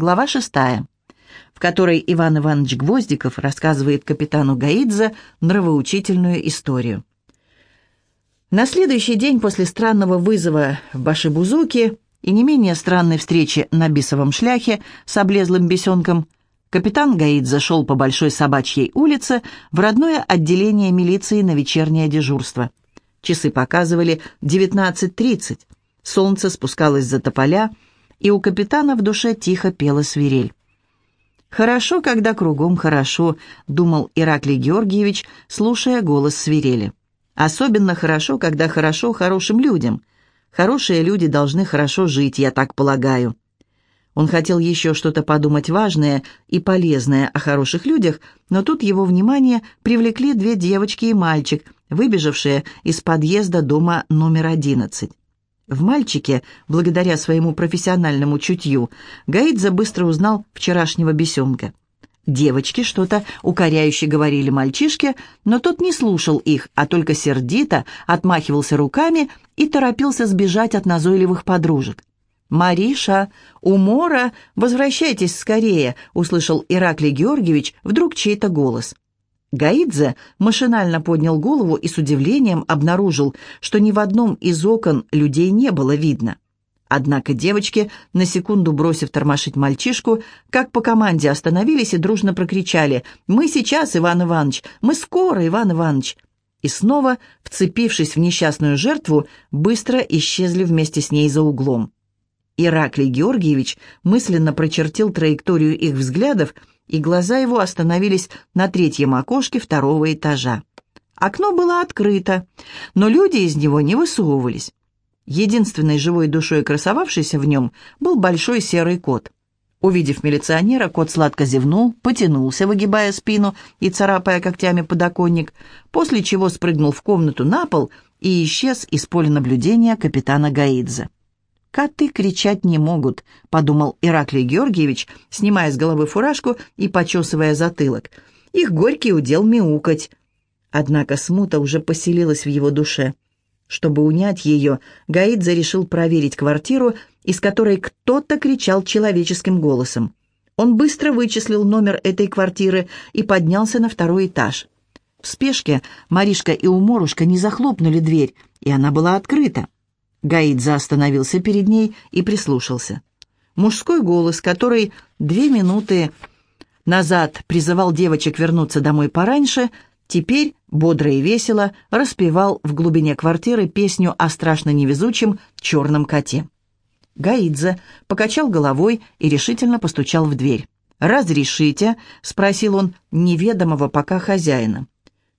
глава шестая, в которой Иван Иванович Гвоздиков рассказывает капитану Гаидзе нравоучительную историю. На следующий день после странного вызова в Башибузуке и не менее странной встречи на бисовом шляхе с облезлым бесенком, капитан Гаид зашел по Большой Собачьей улице в родное отделение милиции на вечернее дежурство. Часы показывали 19.30, солнце спускалось за тополя, и у капитана в душе тихо пела свирель. «Хорошо, когда кругом хорошо», — думал Ираклий Георгиевич, слушая голос свирели. Особенно хорошо, когда хорошо хорошим людям. Хорошие люди должны хорошо жить, я так полагаю. Он хотел еще что-то подумать важное и полезное о хороших людях, но тут его внимание привлекли две девочки и мальчик, выбежавшие из подъезда дома номер одиннадцать. В мальчике, благодаря своему профессиональному чутью, Гаидзе быстро узнал вчерашнего бесенка. Девочки что-то укоряюще говорили мальчишке, но тот не слушал их, а только сердито отмахивался руками и торопился сбежать от назойливых подружек. «Мариша, умора, возвращайтесь скорее!» — услышал Ираклий Георгиевич вдруг чей-то голос. Гаидзе машинально поднял голову и с удивлением обнаружил, что ни в одном из окон людей не было видно. Однако девочки, на секунду бросив тормошить мальчишку, как по команде остановились и дружно прокричали «Мы сейчас, Иван Иванович! Мы скоро, Иван Иванович!» И снова, вцепившись в несчастную жертву, быстро исчезли вместе с ней за углом. Ираклий Георгиевич мысленно прочертил траекторию их взглядов, и глаза его остановились на третьем окошке второго этажа. Окно было открыто, но люди из него не высовывались. Единственной живой душой, красовавшейся в нем, был большой серый кот. Увидев милиционера, кот сладко зевнул, потянулся, выгибая спину и царапая когтями подоконник, после чего спрыгнул в комнату на пол и исчез из поля наблюдения капитана Гаидзе. «Коты кричать не могут», — подумал Ираклий Георгиевич, снимая с головы фуражку и почесывая затылок. «Их горький удел мяукать». Однако смута уже поселилась в его душе. Чтобы унять ее, Гаидзе решил проверить квартиру, из которой кто-то кричал человеческим голосом. Он быстро вычислил номер этой квартиры и поднялся на второй этаж. В спешке Маришка и Уморушка не захлопнули дверь, и она была открыта. Гаидзе остановился перед ней и прислушался. Мужской голос, который две минуты назад призывал девочек вернуться домой пораньше, теперь бодро и весело распевал в глубине квартиры песню о страшно невезучем черном коте. Гаидзе покачал головой и решительно постучал в дверь. «Разрешите?» — спросил он неведомого пока хозяина.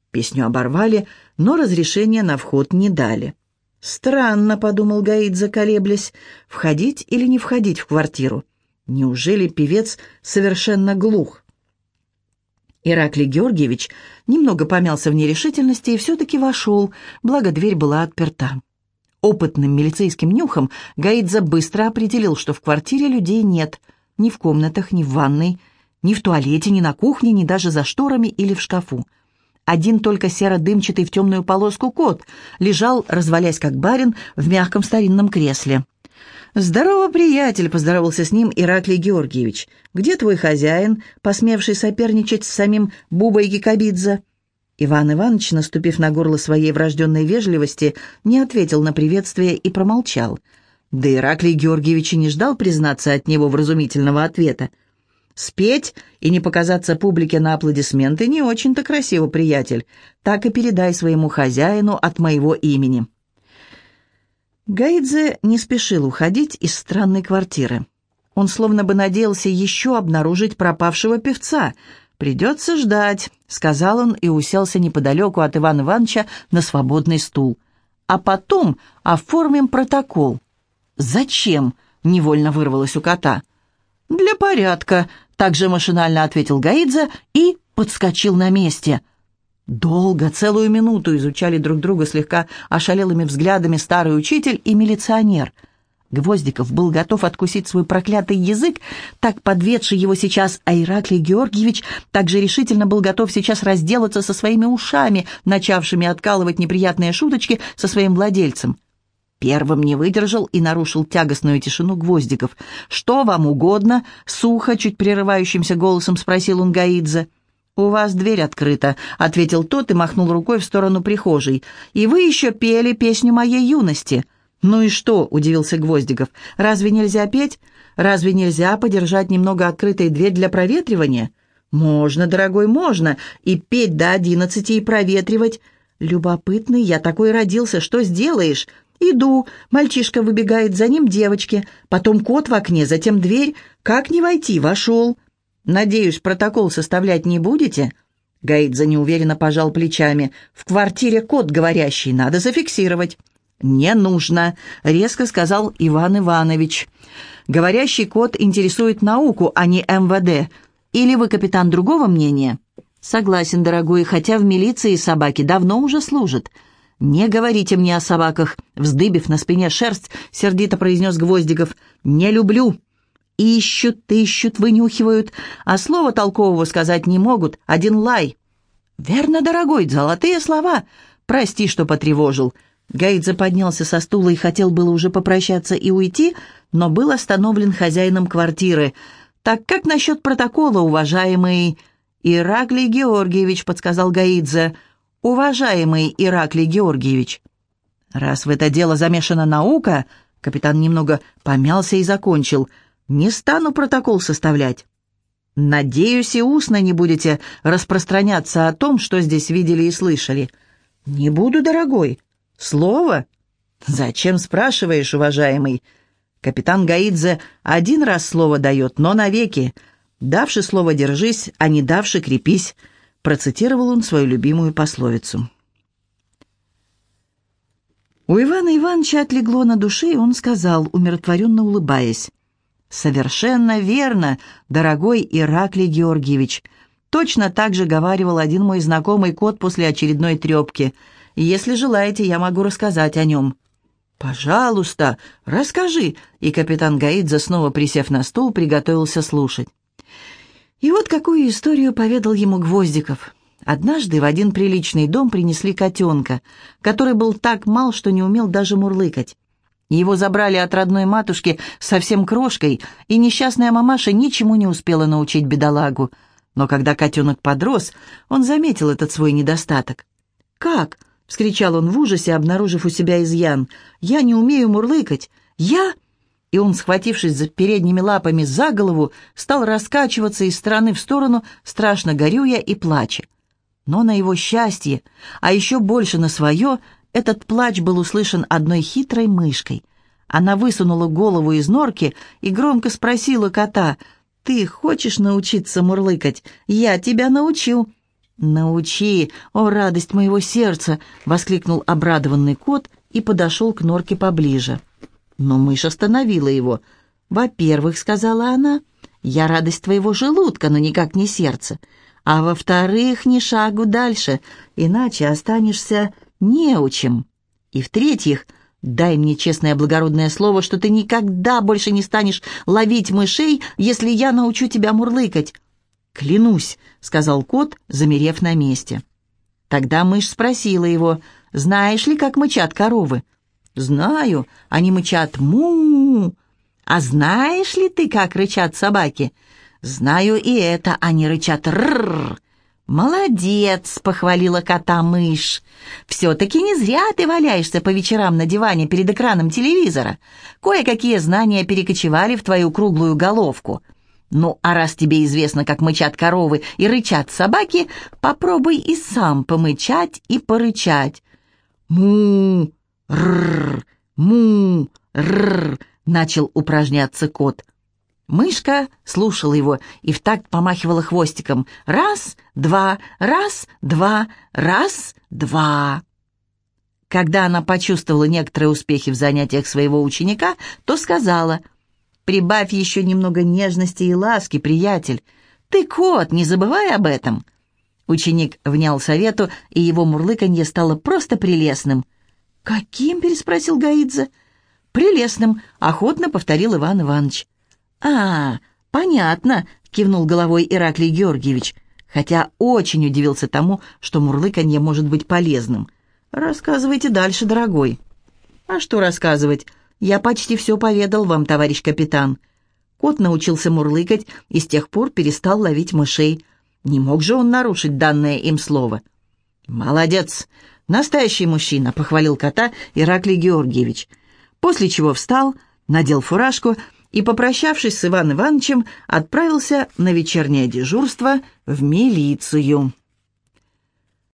Песню оборвали, но разрешения на вход не дали. «Странно», — подумал Гаидзе, колеблясь, — «входить или не входить в квартиру? Неужели певец совершенно глух?» Ираклий Георгиевич немного помялся в нерешительности и все-таки вошел, благо дверь была отперта. Опытным милицейским нюхом Гаидзе быстро определил, что в квартире людей нет, ни в комнатах, ни в ванной, ни в туалете, ни на кухне, ни даже за шторами или в шкафу. Один только серо-дымчатый в темную полоску кот лежал, развалясь как барин, в мягком старинном кресле. «Здорово, приятель!» — поздоровался с ним Ираклий Георгиевич. «Где твой хозяин, посмевший соперничать с самим Бубой Гекабидзе?» Иван Иванович, наступив на горло своей врожденной вежливости, не ответил на приветствие и промолчал. Да Ираклий Георгиевич и не ждал признаться от него вразумительного ответа. «Спеть и не показаться публике на аплодисменты не очень-то красиво, приятель. Так и передай своему хозяину от моего имени». Гаидзе не спешил уходить из странной квартиры. Он словно бы надеялся еще обнаружить пропавшего певца. «Придется ждать», — сказал он и уселся неподалеку от Ивана Ивановича на свободный стул. «А потом оформим протокол». «Зачем?» — невольно вырвалось у кота. «Для порядка», — также машинально ответил Гаидзе и подскочил на месте — Долго, целую минуту изучали друг друга слегка ошалелыми взглядами старый учитель и милиционер. Гвоздиков был готов откусить свой проклятый язык, так подведший его сейчас, а Ираклий Георгиевич также решительно был готов сейчас разделаться со своими ушами, начавшими откалывать неприятные шуточки со своим владельцем. Первым не выдержал и нарушил тягостную тишину Гвоздиков. «Что вам угодно?» — сухо, чуть прерывающимся голосом спросил он Гаидзе. «У вас дверь открыта», — ответил тот и махнул рукой в сторону прихожей. «И вы еще пели песню моей юности». «Ну и что?» — удивился Гвоздиков. «Разве нельзя петь? Разве нельзя подержать немного открытой дверь для проветривания?» «Можно, дорогой, можно. И петь до одиннадцати, и проветривать. Любопытный, я такой родился, что сделаешь?» «Иду». Мальчишка выбегает, за ним девочки. Потом кот в окне, затем дверь. Как не войти? Вошел. «Надеюсь, протокол составлять не будете?» Гаидзе неуверенно пожал плечами. «В квартире кот говорящий, надо зафиксировать». «Не нужно», — резко сказал Иван Иванович. «Говорящий кот интересует науку, а не МВД. Или вы, капитан, другого мнения?» «Согласен, дорогой, хотя в милиции собаки давно уже служат. «Не говорите мне о собаках», — вздыбив на спине шерсть, сердито произнес Гвоздиков. «Не люблю». «Ищут, ищут, вынюхивают, а слова толкового сказать не могут, один лай». «Верно, дорогой, золотые слова. Прости, что потревожил». Гайдзе поднялся со стула и хотел было уже попрощаться и уйти, но был остановлен хозяином квартиры. «Так как насчет протокола, уважаемый...» «Ираклий Георгиевич», — подсказал Гаидзе, — уважаемый Ираклий Георгиевич. Раз в это дело замешана наука, капитан немного помялся и закончил. Не стану протокол составлять. Надеюсь, и устно не будете распространяться о том, что здесь видели и слышали. Не буду, дорогой. Слово? Зачем спрашиваешь, уважаемый? Капитан Гаидзе один раз слово дает, но навеки. Давши слово держись, а не давши крепись процитировал он свою любимую пословицу. У Ивана Ивановича отлегло на душе, и он сказал, умиротворенно улыбаясь, «Совершенно верно, дорогой Ираклий Георгиевич. Точно так же говаривал один мой знакомый кот после очередной трепки. Если желаете, я могу рассказать о нем». «Пожалуйста, расскажи», и капитан Гаидзе, снова присев на стул, приготовился слушать. И вот какую историю поведал ему Гвоздиков. Однажды в один приличный дом принесли котенка, который был так мал, что не умел даже мурлыкать. Его забрали от родной матушки совсем крошкой, и несчастная мамаша ничему не успела научить бедолагу. Но когда котенок подрос, он заметил этот свой недостаток. «Как?» — вскричал он в ужасе, обнаружив у себя изъян. «Я не умею мурлыкать! Я...» и он, схватившись за передними лапами за голову, стал раскачиваться из стороны в сторону, страшно горюя и плача. Но на его счастье, а еще больше на свое, этот плач был услышан одной хитрой мышкой. Она высунула голову из норки и громко спросила кота, «Ты хочешь научиться мурлыкать? Я тебя научу». «Научи, о радость моего сердца!» — воскликнул обрадованный кот и подошел к норке поближе. Но мышь остановила его. «Во-первых, — сказала она, — я радость твоего желудка, но никак не сердце. А во-вторых, ни шагу дальше, иначе останешься неучим. И в-третьих, дай мне честное благородное слово, что ты никогда больше не станешь ловить мышей, если я научу тебя мурлыкать». «Клянусь», — сказал кот, замерев на месте. Тогда мышь спросила его, «Знаешь ли, как мычат коровы?» «Знаю, они мычат му А знаешь ли ты, как рычат собаки?» «Знаю и это, они рычат рррр». «Молодец!» — похвалила кота мышь. «Все-таки не зря ты валяешься по вечерам на диване перед экраном телевизора. Кое-какие знания перекочевали в твою круглую головку. Ну, а раз тебе известно, как мычат коровы и рычат собаки, попробуй и сам помычать и порычать. му «Рррр! Му! Рррр!» — начал упражняться кот. Мышка слушала его и в такт помахивала хвостиком. «Раз, два, раз, два, раз, два». Когда она почувствовала некоторые успехи в занятиях своего ученика, то сказала, «Прибавь еще немного нежности и ласки, приятель. Ты кот, не забывай об этом». Ученик внял совету, и его мурлыканье стало просто прелестным — «Каким?» — переспросил Гаидзе. «Прелестным», — охотно повторил Иван Иванович. «А, понятно», — кивнул головой Ираклий Георгиевич, хотя очень удивился тому, что мурлыканье может быть полезным. «Рассказывайте дальше, дорогой». «А что рассказывать? Я почти все поведал вам, товарищ капитан». Кот научился мурлыкать и с тех пор перестал ловить мышей. Не мог же он нарушить данное им слово. «Молодец! Настоящий мужчина!» — похвалил кота Ираклий Георгиевич. После чего встал, надел фуражку и, попрощавшись с Иван Ивановичем, отправился на вечернее дежурство в милицию.